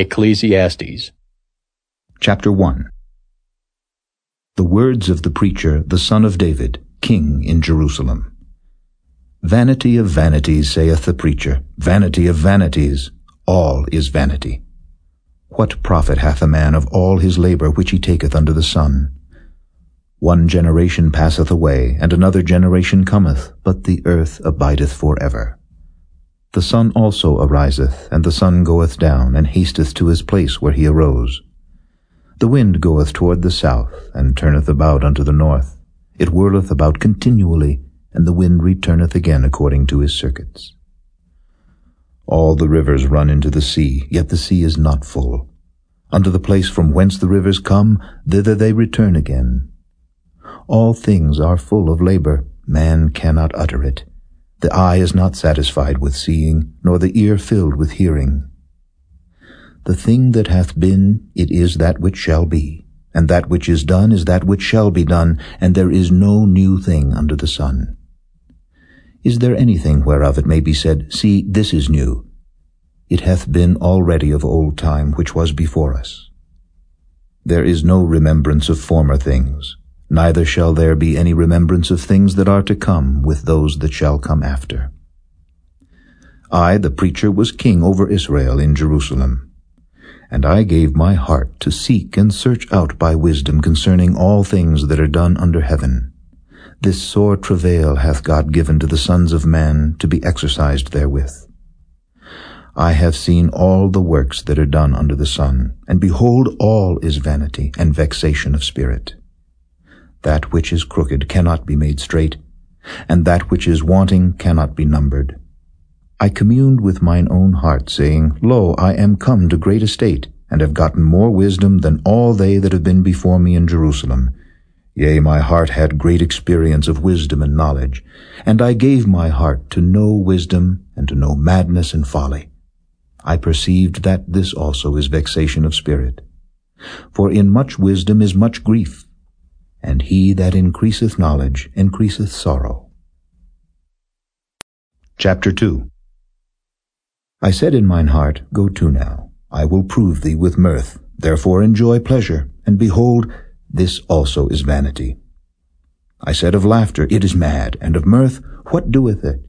Ecclesiastes Chapter 1 The words of the preacher, the son of David, king in Jerusalem. Vanity of vanities, saith the preacher, vanity of vanities, all is vanity. What profit hath a man of all his labor which he taketh under the sun? One generation passeth away, and another generation cometh, but the earth abideth for ever. The sun also ariseth, and the sun goeth down, and hasteth to his place where he arose. The wind goeth toward the south, and turneth about unto the north. It whirleth about continually, and the wind returneth again according to his circuits. All the rivers run into the sea, yet the sea is not full. Unto the place from whence the rivers come, thither they return again. All things are full of labor, man cannot utter it. The eye is not satisfied with seeing, nor the ear filled with hearing. The thing that hath been, it is that which shall be, and that which is done is that which shall be done, and there is no new thing under the sun. Is there anything whereof it may be said, See, this is new? It hath been already of old time which was before us. There is no remembrance of former things, neither shall there be any remembrance of things that are to come with those that shall come after. I, the preacher, was king over Israel in Jerusalem. And I gave my heart to seek and search out by wisdom concerning all things that are done under heaven. This sore travail hath God given to the sons of men to be exercised therewith. I have seen all the works that are done under the sun, and behold, all is vanity and vexation of spirit. That which is crooked cannot be made straight, and that which is wanting cannot be numbered. I communed with mine own heart, saying, Lo, I am come to great estate, and have gotten more wisdom than all they that have been before me in Jerusalem. Yea, my heart had great experience of wisdom and knowledge, and I gave my heart to know wisdom and to know madness and folly. I perceived that this also is vexation of spirit. For in much wisdom is much grief, and he that increaseth knowledge increaseth sorrow. Chapter 2 I said in mine heart, Go to now, I will prove thee with mirth, therefore enjoy pleasure, and behold, this also is vanity. I said of laughter, It is mad, and of mirth, What doeth it?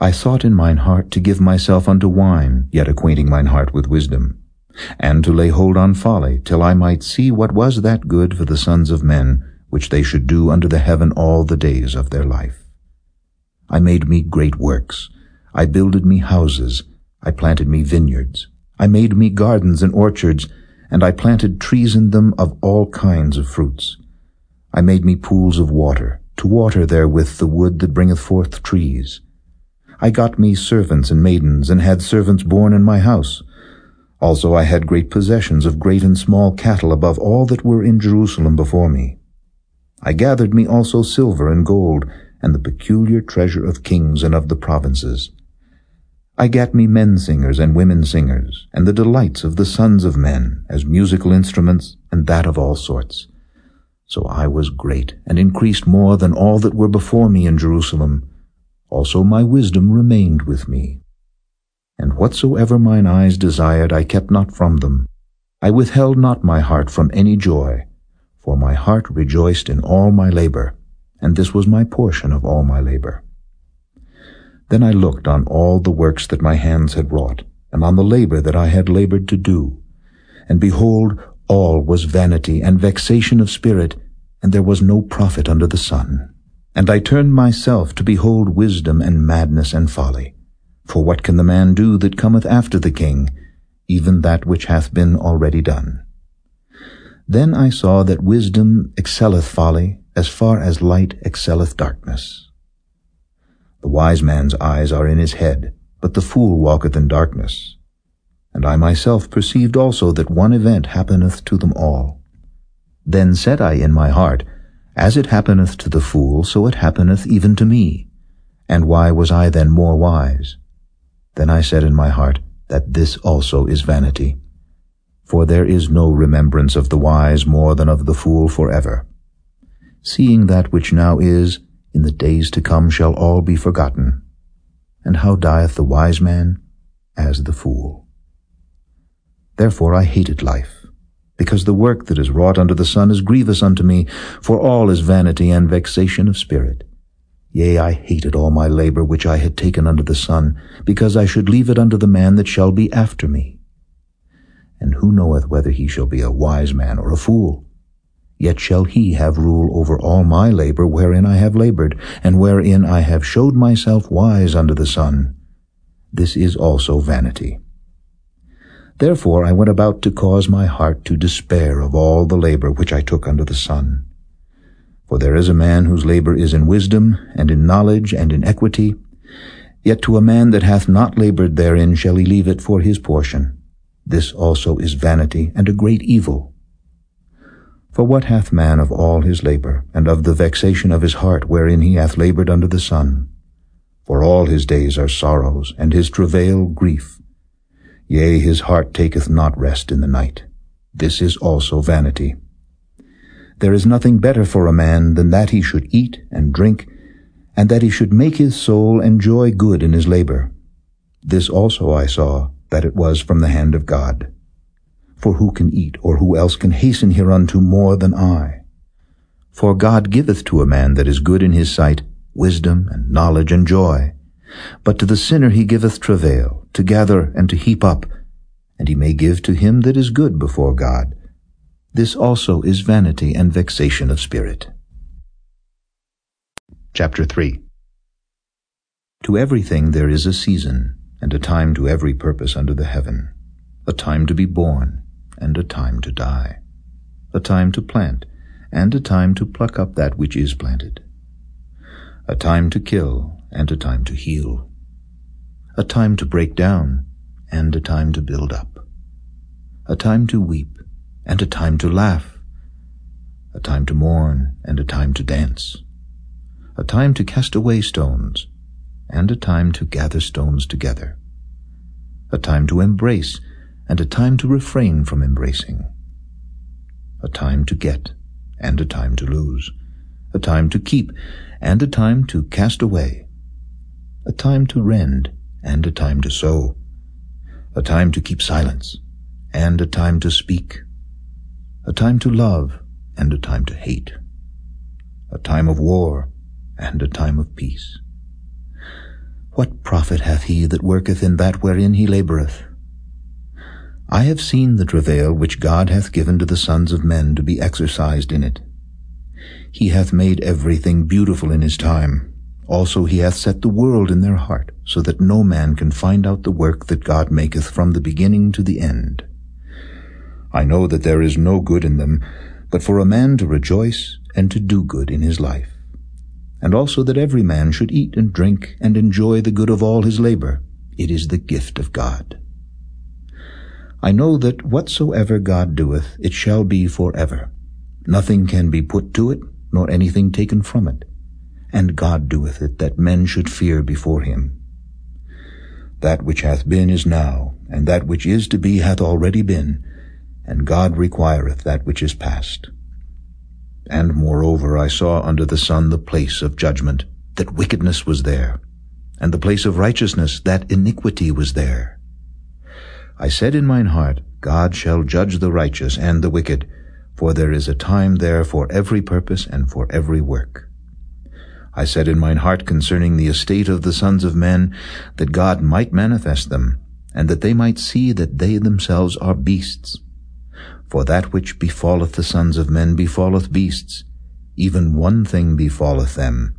I sought in mine heart to give myself unto wine, yet acquainting mine heart with wisdom and to lay hold on folly, till I might see what was that good for the sons of men, which they should do under the heaven all the days of their life. I made me great works. I builded me houses. I planted me vineyards. I made me gardens and orchards, and I planted trees in them of all kinds of fruits. I made me pools of water, to water therewith the wood that bringeth forth trees. I got me servants and maidens, and had servants born in my house, also I had great possessions of great and small cattle above all that were in Jerusalem before me. I gathered me also silver and gold, and the peculiar treasure of kings and of the provinces. I gat me men singers and women singers, and the delights of the sons of men, as musical instruments, and that of all sorts. So I was great, and increased more than all that were before me in Jerusalem. Also my wisdom remained with me, and whatsoever mine eyes desired I kept not from them. I withheld not my heart from any joy, for my heart rejoiced in all my labor, and this was my portion of all my labor. Then I looked on all the works that my hands had wrought, and on the labor that I had labored to do. And behold, all was vanity and vexation of spirit, and there was no profit under the sun. And I turned myself to behold wisdom and madness and folly. For what can the man do that cometh after the king, even that which hath been already done? Then I saw that wisdom excelleth folly, as far as light excelleth darkness. The wise man's eyes are in his head, but the fool walketh in darkness. And I myself perceived also that one event happeneth to them all. Then said I in my heart, As it happeneth to the fool, so it happeneth even to me. And why was I then more wise? Then I said in my heart, that this also is vanity. For there is no remembrance of the wise more than of the fool forever. Seeing that which now is, in the days to come shall all be forgotten. And how dieth the wise man? As the fool. Therefore I hated life, because the work that is wrought under the sun is grievous unto me, for all is vanity and vexation of spirit. Yea, I hated all my labor which I had taken under the sun, because I should leave it unto the man that shall be after me. And who knoweth whether he shall be a wise man or a fool? Yet shall he have rule over all my labor wherein I have labored, and wherein I have showed myself wise under the sun. This is also vanity. Therefore I went about to cause my heart to despair of all the labor which I took under the sun. For there is a man whose labor is in wisdom, and in knowledge, and in equity. Yet to a man that hath not labored therein shall he leave it for his portion. This also is vanity, and a great evil. For what hath man of all his labor, and of the vexation of his heart wherein he hath labored under the sun? For all his days are sorrows, and his travail grief. Yea, his heart taketh not rest in the night. This is also vanity. There is nothing better for a man than that he should eat and drink, and that he should make his soul enjoy good in his labor. This also I saw, that it was from the hand of God. For who can eat, or who else can hasten hereunto more than I? For God giveth to a man that is good in his sight wisdom and knowledge and joy. But to the sinner he giveth travail, to gather and to heap up, and he may give to him that is good before God. This also is vanity and vexation of spirit. Chapter 3 To everything there is a season, and a time to every purpose under the heaven, a time to be born, and a time to die, a time to plant, and a time to pluck up that which is planted, a time to kill, and a time to heal, a time to break down, and a time to build up, a time to weep, and a time to laugh, a time to mourn, and a time to dance, a time to cast away stones, and a time to gather stones together, a time to embrace, and a time to refrain from embracing, a time to get and a time to lose, a time to keep and a time to cast away, a time to rend and a time to sew, a time to keep silence and a time to speak, a time to love and a time to hate, a time of war and a time of peace. What profit hath he that worketh in that wherein he laboureth? I have seen the travail which God hath given to the sons of men to be exercised in it. He hath made everything beautiful in his time. Also he hath set the world in their heart, so that no man can find out the work that God maketh from the beginning to the end. I know that there is no good in them, but for a man to rejoice and to do good in his life. And also that every man should eat and drink and enjoy the good of all his labor. It is the gift of God. I know that whatsoever God doeth, it shall be for ever. Nothing can be put to it, nor anything taken from it. And God doeth it, that men should fear before him. That which hath been is now, and that which is to be hath already been, and God requireth that which is past. And moreover I saw under the sun the place of judgment, that wickedness was there, and the place of righteousness, that iniquity was there. I said in mine heart, God shall judge the righteous and the wicked, for there is a time there for every purpose and for every work. I said in mine heart concerning the estate of the sons of men, that God might manifest them, and that they might see that they themselves are beasts. For that which befalleth the sons of men befalleth beasts, even one thing befalleth them.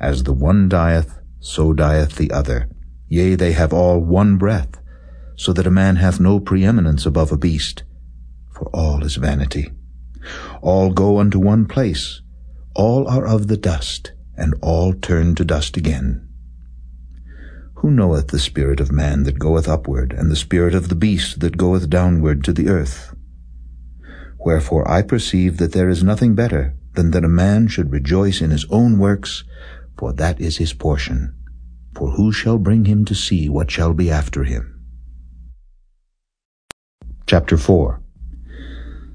As the one dieth, so dieth the other. Yea, they have all one breath so that a man hath no preeminence above a beast. For all is vanity. All go unto one place. All are of the dust, and all turn to dust again. Who knoweth the spirit of man that goeth upward, and the spirit of the beast that goeth downward to the earth? Wherefore I perceive that there is nothing better than that a man should rejoice in his own works, for that is his portion. For who shall bring him to see what shall be after him? Chapter 4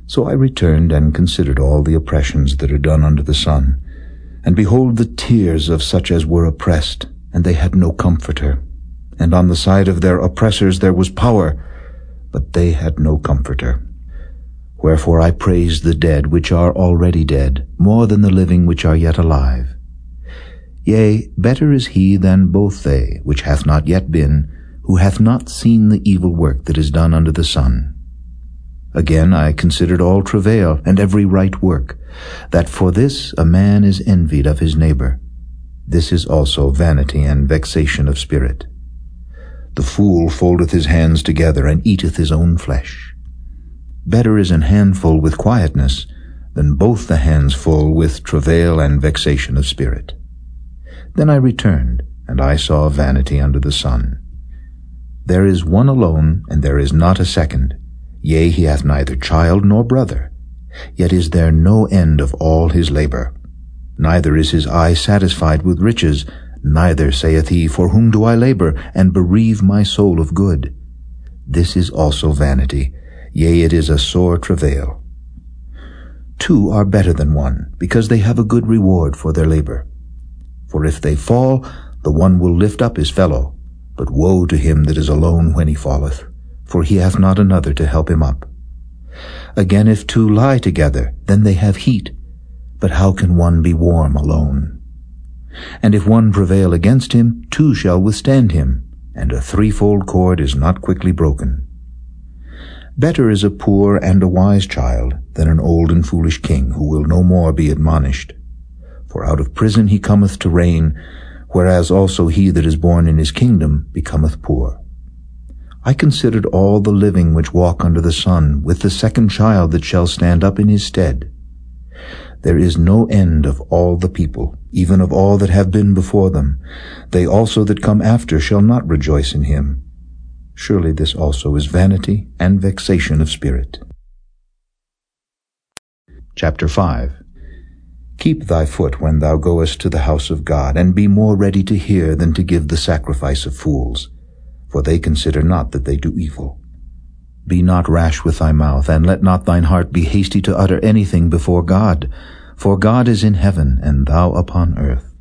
So I returned and considered all the oppressions that are done under the sun, and behold the tears of such as were oppressed, and they had no comforter. And on the side of their oppressors there was power, but they had no comforter. Wherefore I praise the dead which are already dead, more than the living which are yet alive. Yea, better is he than both they, which hath not yet been, who hath not seen the evil work that is done under the sun. Again I considered all travail and every right work, that for this a man is envied of his neighbor. This is also vanity and vexation of spirit. The fool foldeth his hands together and eateth his own flesh. Better is an handful with quietness than both the hands full with travail and vexation of spirit. Then I returned, and I saw vanity under the sun. There is one alone, and there is not a second. Yea, he hath neither child nor brother. Yet is there no end of all his labor. Neither is his eye satisfied with riches, neither saith he, For whom do I labor, and bereave my soul of good? This is also vanity, yea, it is a sore travail. Two are better than one, because they have a good reward for their labor. For if they fall, the one will lift up his fellow, but woe to him that is alone when he falleth for he hath not another to help him up. Again, if two lie together, then they have heat, but how can one be warm alone? And if one prevail against him, two shall withstand him, and a threefold cord is not quickly broken. Better is a poor and a wise child than an old and foolish king, who will no more be admonished. For out of prison he cometh to reign, whereas also he that is born in his kingdom becometh poor. I considered all the living which walk under the sun, with the second child that shall stand up in his stead. There is no end of all the people, even of all that have been before them. They also that come after shall not rejoice in him. Surely this also is vanity and vexation of spirit. Chapter 5 Keep thy foot when thou goest to the house of God, and be more ready to hear than to give the sacrifice of fools for they consider not that they do evil. Be not rash with thy mouth, and let not thine heart be hasty to utter anything before God. For God is in heaven, and thou upon earth.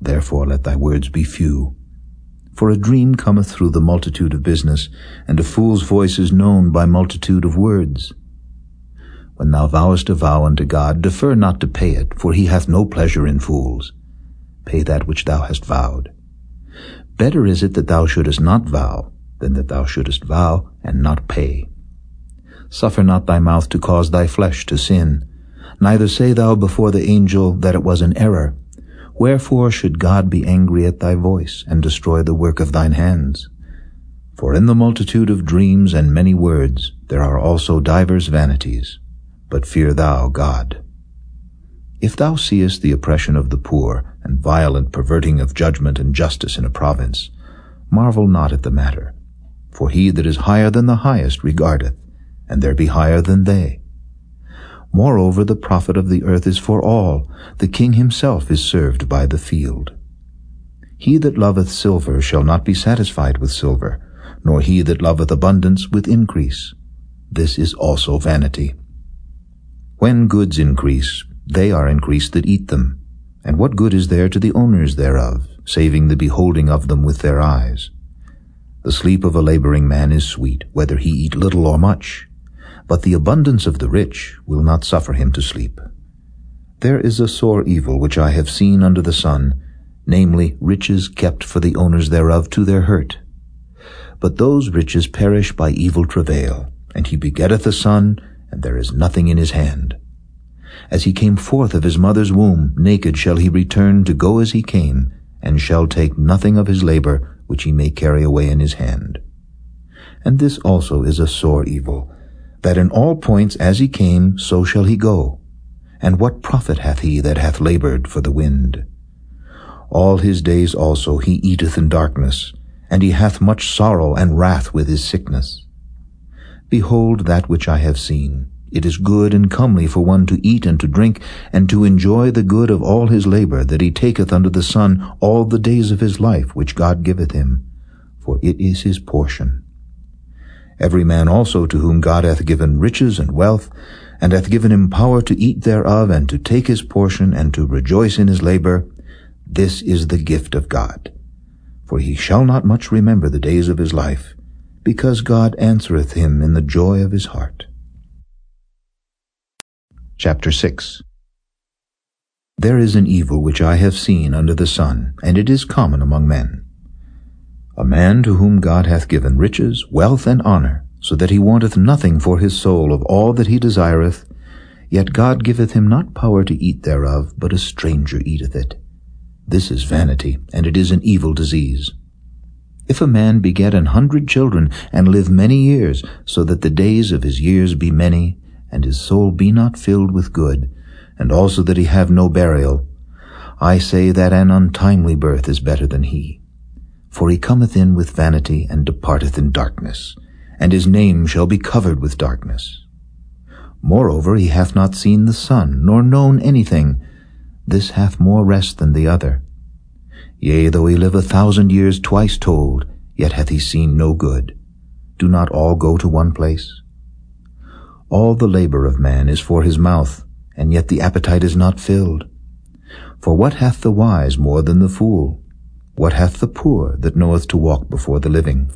Therefore let thy words be few. For a dream cometh through the multitude of business, and a fool's voice is known by multitude of words. When thou vowest a vow unto God, defer not to pay it, for he hath no pleasure in fools. Pay that which thou hast vowed. Better is it that thou shouldest not vow than that thou shouldest vow and not pay. Suffer not thy mouth to cause thy flesh to sin, neither say thou before the angel that it was an error. Wherefore should God be angry at thy voice, and destroy the work of thine hands? For in the multitude of dreams and many words there are also divers vanities. But fear thou God. If thou seest the oppression of the poor, and violent perverting of judgment and justice in a province, marvel not at the matter. For he that is higher than the highest regardeth, and there be higher than they. Moreover, the profit of the earth is for all, the king himself is served by the field. He that loveth silver shall not be satisfied with silver, nor he that loveth abundance with increase. This is also vanity. When goods increase, they are increased that eat them. And what good is there to the owners thereof, saving the beholding of them with their eyes? The sleep of a laboring man is sweet, whether he eat little or much, but the abundance of the rich will not suffer him to sleep. There is a sore evil which I have seen under the sun, namely riches kept for the owners thereof to their hurt. But those riches perish by evil travail, and he begetteth a son, and there is nothing in his hand. As he came forth of his mother's womb, naked shall he return to go as he came, and shall take nothing of his labor which he may carry away in his hand. And this also is a sore evil, that in all points as he came, so shall he go. And what profit hath he that hath labored for the wind? All his days also he eateth in darkness, and he hath much sorrow and wrath with his sickness. Behold that which I have seen. It is good and comely for one to eat and to drink, and to enjoy the good of all his labor that he taketh under the sun all the days of his life which God giveth him, for it is his portion. Every man also to whom God hath given riches and wealth, and hath given him power to eat thereof, and to take his portion, and to rejoice in his labor, this is the gift of God. For he shall not much remember the days of his life, because God answereth him in the joy of his heart. Chapter 6 There is an evil which I have seen under the sun, and it is common among men. A man to whom God hath given riches, wealth, and honour, so that he wanteth nothing for his soul of all that he desireth, yet God giveth him not power to eat thereof, but a stranger eateth it. This is vanity, and it is an evil disease. If a man beget an hundred children, and live many years, so that the days of his years be many, and his soul be not filled with good, and also that he have no burial, I say that an untimely birth is better than he. For he cometh in with vanity, and departeth in darkness, and his name shall be covered with darkness. Moreover, he hath not seen the sun, nor known anything. This hath more rest than the other. Yea, though he live a thousand years twice told, yet hath he seen no good. Do not all go to one place? All the labor of man is for his mouth, and yet the appetite is not filled. For what hath the wise more than the fool? What hath the poor that knoweth to walk before the living?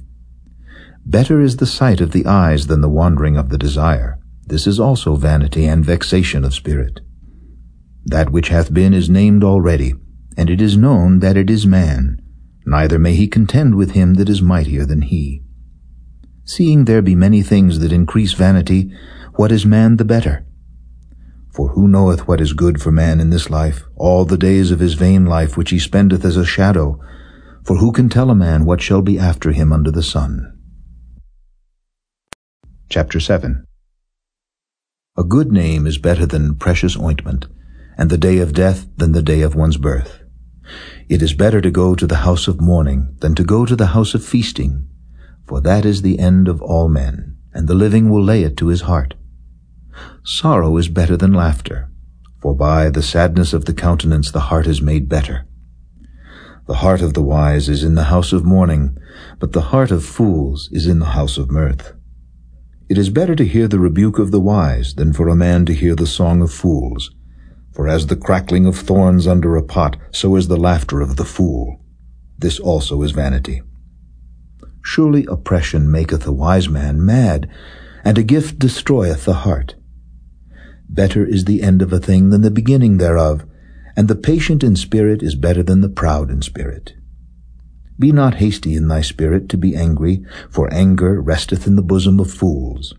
Better is the sight of the eyes than the wandering of the desire. This is also vanity and vexation of spirit. That which hath been is named already, and it is known that it is man. Neither may he contend with him that is mightier than he. Seeing there be many things that increase vanity, what is man the better? For who knoweth what is good for man in this life, all the days of his vain life which he spendeth as a shadow? For who can tell a man what shall be after him under the sun? Chapter 7 A good name is better than precious ointment, and the day of death than the day of one's birth. It is better to go to the house of mourning than to go to the house of feasting, for that is the end of all men, and the living will lay it to his heart. Sorrow is better than laughter, for by the sadness of the countenance the heart is made better. The heart of the wise is in the house of mourning, but the heart of fools is in the house of mirth. It is better to hear the rebuke of the wise than for a man to hear the song of fools. For as the crackling of thorns under a pot, so is the laughter of the fool. This also is vanity. Surely oppression maketh a wise man mad, and a gift destroyeth the heart. Better is the end of a thing than the beginning thereof, and the patient in spirit is better than the proud in spirit. Be not hasty in thy spirit to be angry, for anger resteth in the bosom of fools.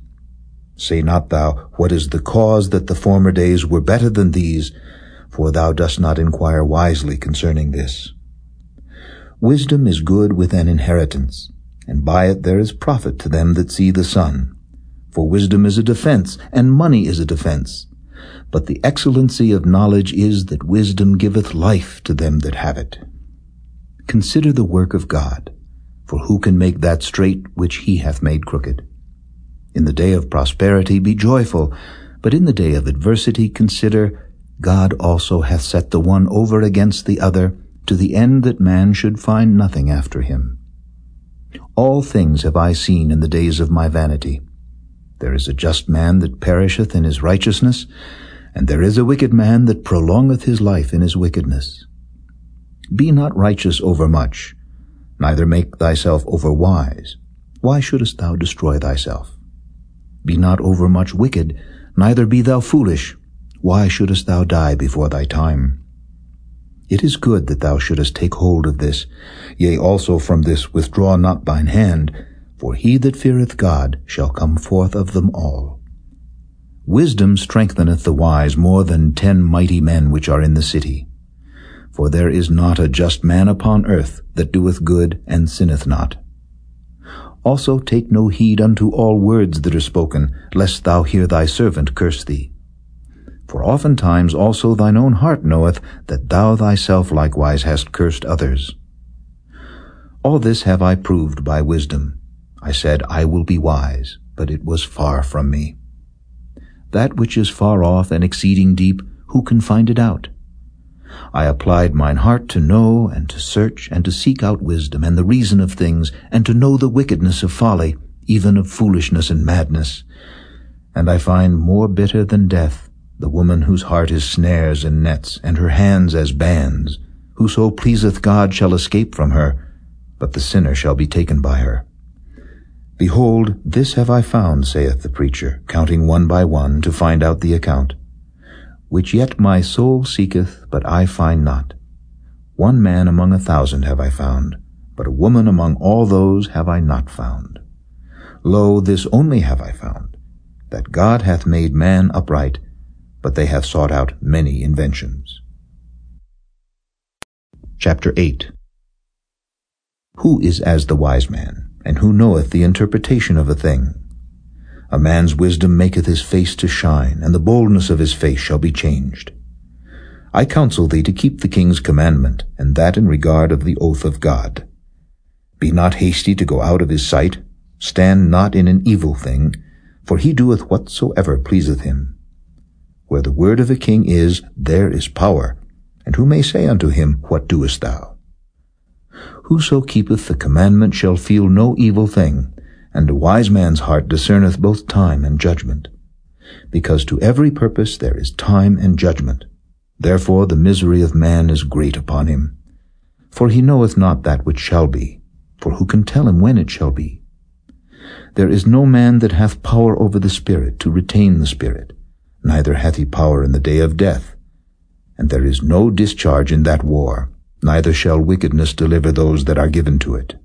Say not thou, What is the cause that the former days were better than these? For thou dost not inquire wisely concerning this. Wisdom is good with an inheritance, and by it there is profit to them that see the sun. For wisdom is a defense, and money is a defense. But the excellency of knowledge is that wisdom giveth life to them that have it. Consider the work of God, for who can make that straight which he hath made crooked? In the day of prosperity be joyful, but in the day of adversity consider, God also hath set the one over against the other, to the end that man should find nothing after him. All things have I seen in the days of my vanity. There is a just man that perisheth in his righteousness, and there is a wicked man that prolongeth his life in his wickedness. Be not righteous overmuch, neither make thyself overwise. Why shouldest thou destroy thyself? Be not overmuch wicked, neither be thou foolish. Why shouldest thou die before thy time? It is good that thou shouldest take hold of this, yea, also from this withdraw not thine hand, for he that feareth God shall come forth of them all. Wisdom strengtheneth the wise more than ten mighty men which are in the city. For there is not a just man upon earth that doeth good and sinneth not. Also take no heed unto all words that are spoken, lest thou hear thy servant curse thee. For oftentimes also thine own heart knoweth that thou thyself likewise hast cursed others. All this have I proved by wisdom. I said, I will be wise, but it was far from me. That which is far off and exceeding deep, who can find it out? I applied mine heart to know and to search and to seek out wisdom and the reason of things and to know the wickedness of folly, even of foolishness and madness. And I find more bitter than death the woman whose heart is snares and nets and her hands as bands. Whoso pleaseth God shall escape from her, but the sinner shall be taken by her. Behold, this have I found, saith the preacher, counting one by one to find out the account, which yet my soul seeketh, but I find not. One man among a thousand have I found, but a woman among all those have I not found. Lo, this only have I found, that God hath made man upright, but they have sought out many inventions. Chapter 8 Who is as the wise man, and who knoweth the interpretation of a thing? A man's wisdom maketh his face to shine, and the boldness of his face shall be changed. I counsel thee to keep the king's commandment, and that in regard of the oath of God. Be not hasty to go out of his sight, stand not in an evil thing, for he doeth whatsoever pleaseth him. Where the word of a king is, there is power, and who may say unto him, What doest thou? Whoso keepeth the commandment shall feel no evil thing, and a wise man's heart discerneth both time and judgment. Because to every purpose there is time and judgment. Therefore the misery of man is great upon him. For he knoweth not that which shall be, for who can tell him when it shall be? There is no man that hath power over the Spirit to retain the Spirit, neither hath he power in the day of death, and there is no discharge in that war, neither shall wickedness deliver those that are given to it.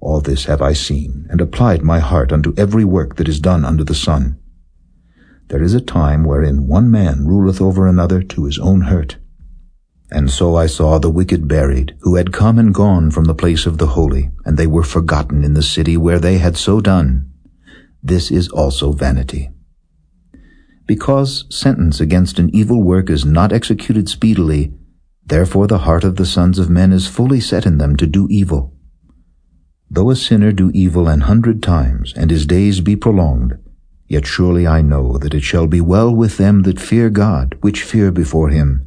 All this have I seen, and applied my heart unto every work that is done under the sun. There is a time wherein one man ruleth over another to his own hurt. And so I saw the wicked buried, who had come and gone from the place of the holy, and they were forgotten in the city where they had so done. This is also vanity. Because sentence against an evil work is not executed speedily, therefore the heart of the sons of men is fully set in them to do evil. Though a sinner do evil an hundred times, and his days be prolonged, yet surely I know that it shall be well with them that fear God, which fear before him.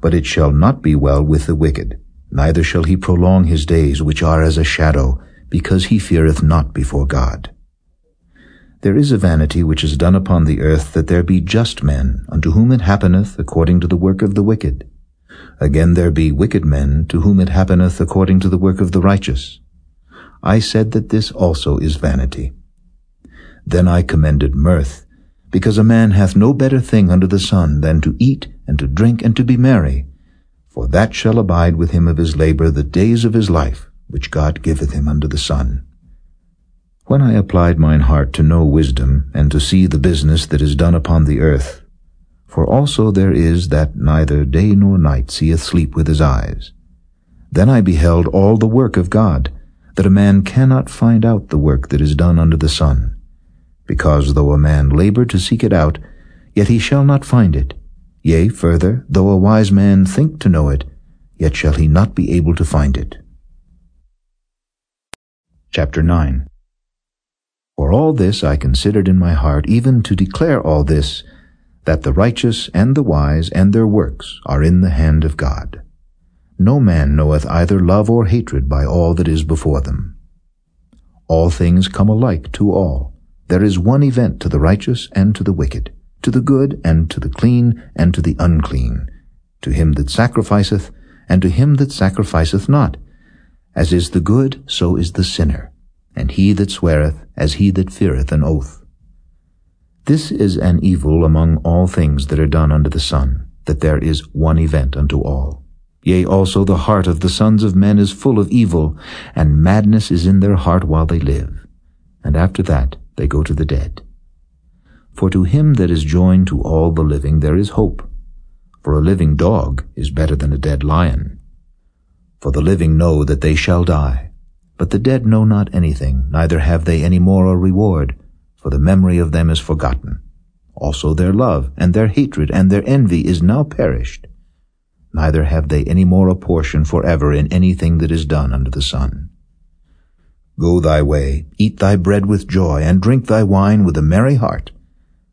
But it shall not be well with the wicked, neither shall he prolong his days, which are as a shadow, because he feareth not before God. There is a vanity which is done upon the earth that there be just men, unto whom it happeneth according to the work of the wicked. Again there be wicked men, to whom it happeneth according to the work of the righteous. I said that this also is vanity. Then I commended mirth, because a man hath no better thing under the sun than to eat and to drink and to be merry, for that shall abide with him of his labor the days of his life, which God giveth him under the sun. When I applied mine heart to know wisdom, and to see the business that is done upon the earth, for also there is that neither day nor night seeth sleep with his eyes. Then I beheld all the work of God, that a man cannot find out the work that is done under the sun. Because though a man labor to seek it out, yet he shall not find it. Yea, further, though a wise man think to know it, yet shall he not be able to find it. Chapter 9 for all this I considered in my heart, even to declare all this, that the righteous and the wise and their works are in the hand of God. No man knoweth either love or hatred by all that is before them. All things come alike to all. There is one event to the righteous and to the wicked, to the good and to the clean and to the unclean, to him that sacrificeth and to him that sacrificeth not. As is the good, so is the sinner and he that sweareth as he that feareth an oath. This is an evil among all things that are done under the sun, that there is one event unto all. Yea, also the heart of the sons of men is full of evil, and madness is in their heart while they live, and after that they go to the dead. For to him that is joined to all the living there is hope, for a living dog is better than a dead lion. For the living know that they shall die, but the dead know not anything, neither have they any more a reward, for the memory of them is forgotten. Also their love, and their hatred, and their envy is now perished. Neither have they any more a portion for ever in anything that is done under the sun. Go thy way, eat thy bread with joy, and drink thy wine with a merry heart,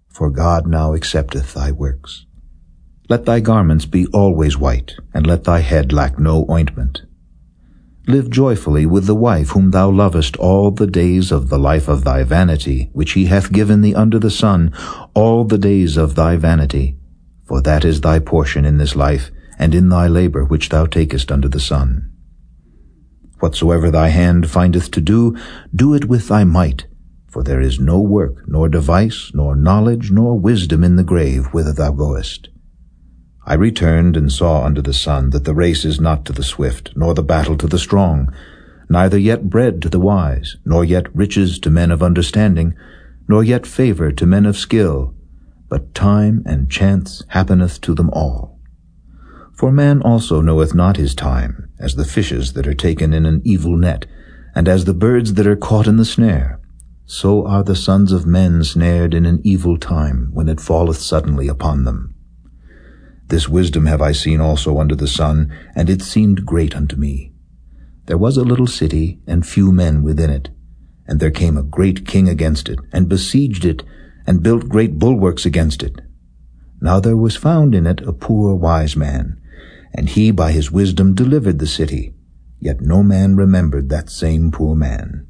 for God now accepteth thy works. Let thy garments be always white, and let thy head lack no ointment. Live joyfully with the wife whom thou lovest all the days of the life of thy vanity, which he hath given thee under the sun, all the days of thy vanity. For that is thy portion in this life, and in thy labor which thou takest under the sun. Whatsoever thy hand findeth to do, do it with thy might. For there is no work, nor device, nor knowledge, nor wisdom in the grave whither thou goest. I returned and saw under the sun that the race is not to the swift, nor the battle to the strong, neither yet bread to the wise, nor yet riches to men of understanding, nor yet favour to men of skill, but time and chance happeneth to them all. For man also knoweth not his time, as the fishes that are taken in an evil net, and as the birds that are caught in the snare. So are the sons of men snared in an evil time, when it falleth suddenly upon them. This wisdom have I seen also under the sun, and it seemed great unto me. There was a little city, and few men within it. And there came a great king against it, and besieged it, and built great bulwarks against it. Now there was found in it a poor wise man, and he by his wisdom delivered the city. Yet no man remembered that same poor man.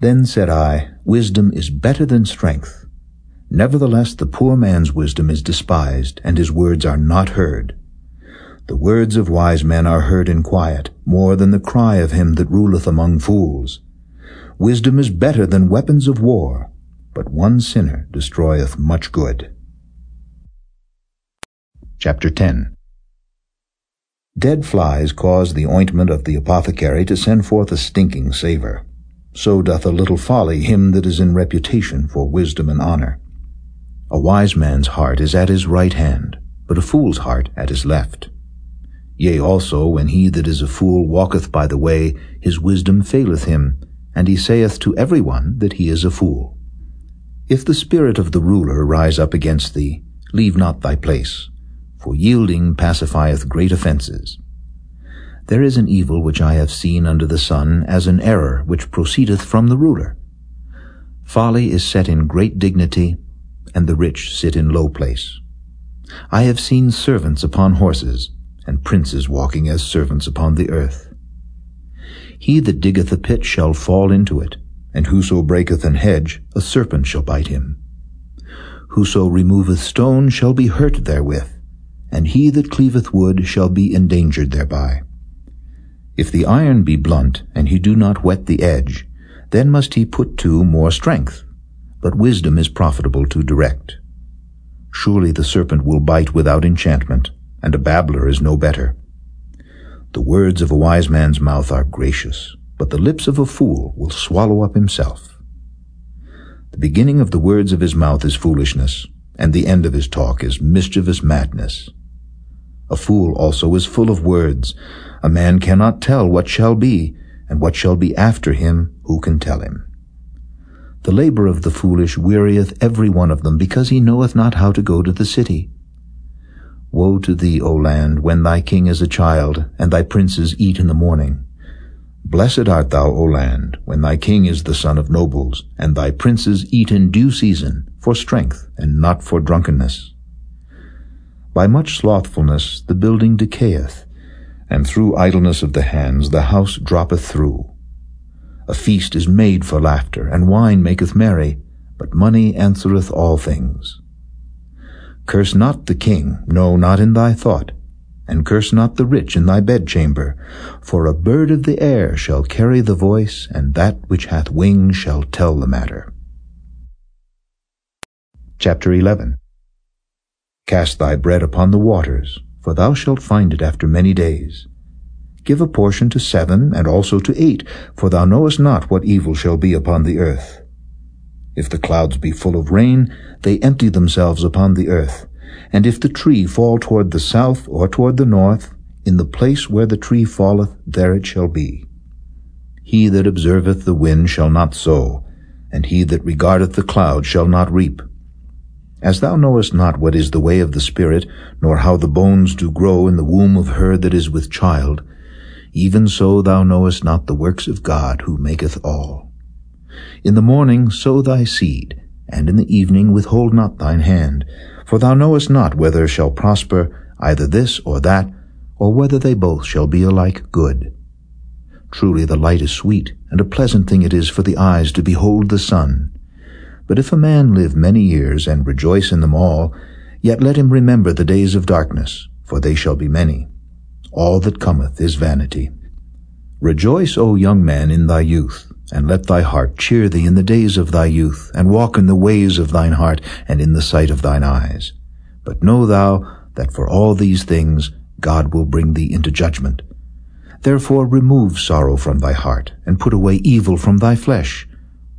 Then said I, Wisdom is better than strength. Nevertheless the poor man's wisdom is despised, and his words are not heard. The words of wise men are heard in quiet, more than the cry of him that ruleth among fools. Wisdom is better than weapons of war, but one sinner destroyeth much good. Chapter 10 Dead flies cause the ointment of the apothecary to send forth a stinking savour. So doth a little folly him that is in reputation for wisdom and honour. A wise man's heart is at his right hand, but a fool's heart at his left. Yea, also, when he that is a fool walketh by the way, his wisdom faileth him, and he saith to every one that he is a fool. If the spirit of the ruler rise up against thee, leave not thy place, for yielding pacifieth great offences. There is an evil which I have seen under the sun as an error which proceedeth from the ruler. Folly is set in great dignity, and the rich sit in low place. I have seen servants upon horses, and princes walking as servants upon the earth. He that diggeth a pit shall fall into it, and whoso breaketh an hedge, a serpent shall bite him. Whoso removeth stone shall be hurt therewith, and he that cleaveth wood shall be endangered thereby. If the iron be blunt, and he do not whet the edge, then must he put to more strength, but wisdom is profitable to direct. Surely the serpent will bite without enchantment, and a babbler is no better. The words of a wise man's mouth are gracious, but the lips of a fool will swallow up himself. The beginning of the words of his mouth is foolishness, and the end of his talk is mischievous madness. A fool also is full of words. A man cannot tell what shall be, and what shall be after him, who can tell him? The labor of the foolish wearieth every one of them, because he knoweth not how to go to the city. Woe to thee, O land, when thy king is a child, and thy princes eat in the morning. Blessed art thou, O land, when thy king is the son of nobles, and thy princes eat in due season, for strength, and not for drunkenness. By much slothfulness the building decayeth, and through idleness of the hands the house droppeth through. A feast is made for laughter, and wine maketh merry, but money answereth all things. Curse not the king, no, not in thy thought, and curse not the rich in thy bedchamber, for a bird of the air shall carry the voice, and that which hath wings shall tell the matter. Chapter 11 Cast thy bread upon the waters, for thou shalt find it after many days. Give a portion to seven, and also to eight, for thou knowest not what evil shall be upon the earth. If the clouds be full of rain, they empty themselves upon the earth. And if the tree fall toward the south or toward the north, in the place where the tree falleth, there it shall be. He that observeth the wind shall not sow, and he that regardeth the cloud shall not reap. As thou knowest not what is the way of the Spirit, nor how the bones do grow in the womb of her that is with child, even so thou knowest not the works of God who maketh all. In the morning sow thy seed, and in the evening withhold not thine hand, for thou knowest not whether shall prosper either this or that, or whether they both shall be alike good. Truly the light is sweet, and a pleasant thing it is for the eyes to behold the sun. But if a man live many years, and rejoice in them all, yet let him remember the days of darkness, for they shall be many all that cometh is vanity. Rejoice, O young man, in thy youth, and let thy heart cheer thee in the days of thy youth, and walk in the ways of thine heart, and in the sight of thine eyes. But know thou that for all these things God will bring thee into judgment. Therefore remove sorrow from thy heart, and put away evil from thy flesh,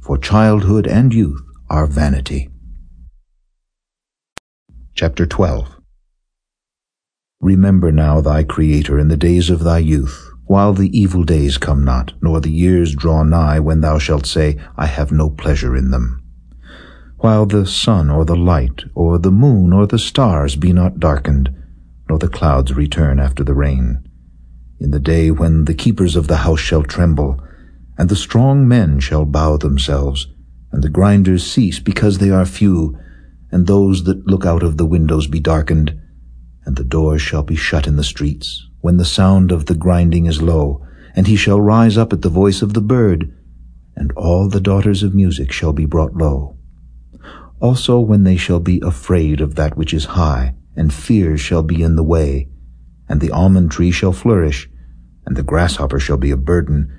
for childhood and youth are vanity. Chapter 12 Remember now thy Creator in the days of thy youth, while the evil days come not, nor the years draw nigh, when thou shalt say, I have no pleasure in them. While the sun or the light, or the moon or the stars be not darkened, nor the clouds return after the rain. In the day when the keepers of the house shall tremble, and the strong men shall bow themselves, and the grinders cease because they are few, and those that look out of the windows be darkened, and the doors shall be shut in the streets, when the sound of the grinding is low, and he shall rise up at the voice of the bird, and all the daughters of music shall be brought low. Also when they shall be afraid of that which is high, and fear shall be in the way, and the almond tree shall flourish, and the grasshopper shall be a burden,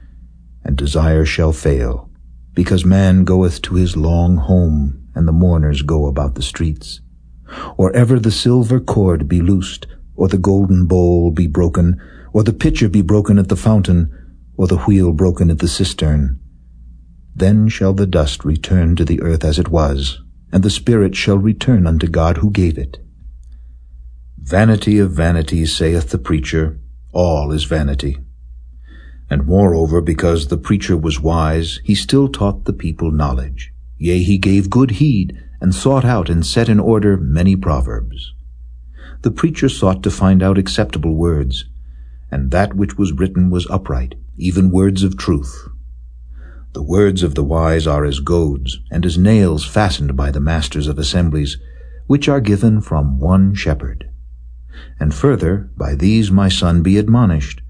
and desire shall fail, because man goeth to his long home, and the mourners go about the streets. Or ever the silver cord be loosed, or the golden bowl be broken, or the pitcher be broken at the fountain, or the wheel broken at the cistern. Then shall the dust return to the earth as it was, and the spirit shall return unto God who gave it. Vanity of vanities, saith the preacher, all is vanity. And moreover, because the preacher was wise, he still taught the people knowledge. Yea, he gave good heed, and sought out and set in order many proverbs. The preacher sought to find out acceptable words, and that which was written was upright, even words of truth. The words of the wise are as goads, and as nails fastened by the masters of assemblies, which are given from one shepherd. And further, by these, my son, be admonished.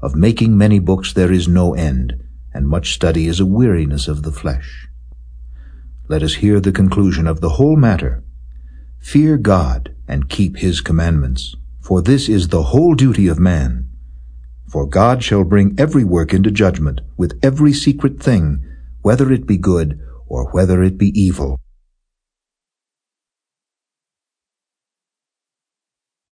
Of making many books there is no end, and much study is a weariness of the flesh. Let us hear the conclusion of the whole matter. Fear God and keep his commandments, for this is the whole duty of man. For God shall bring every work into judgment with every secret thing, whether it be good or whether it be evil.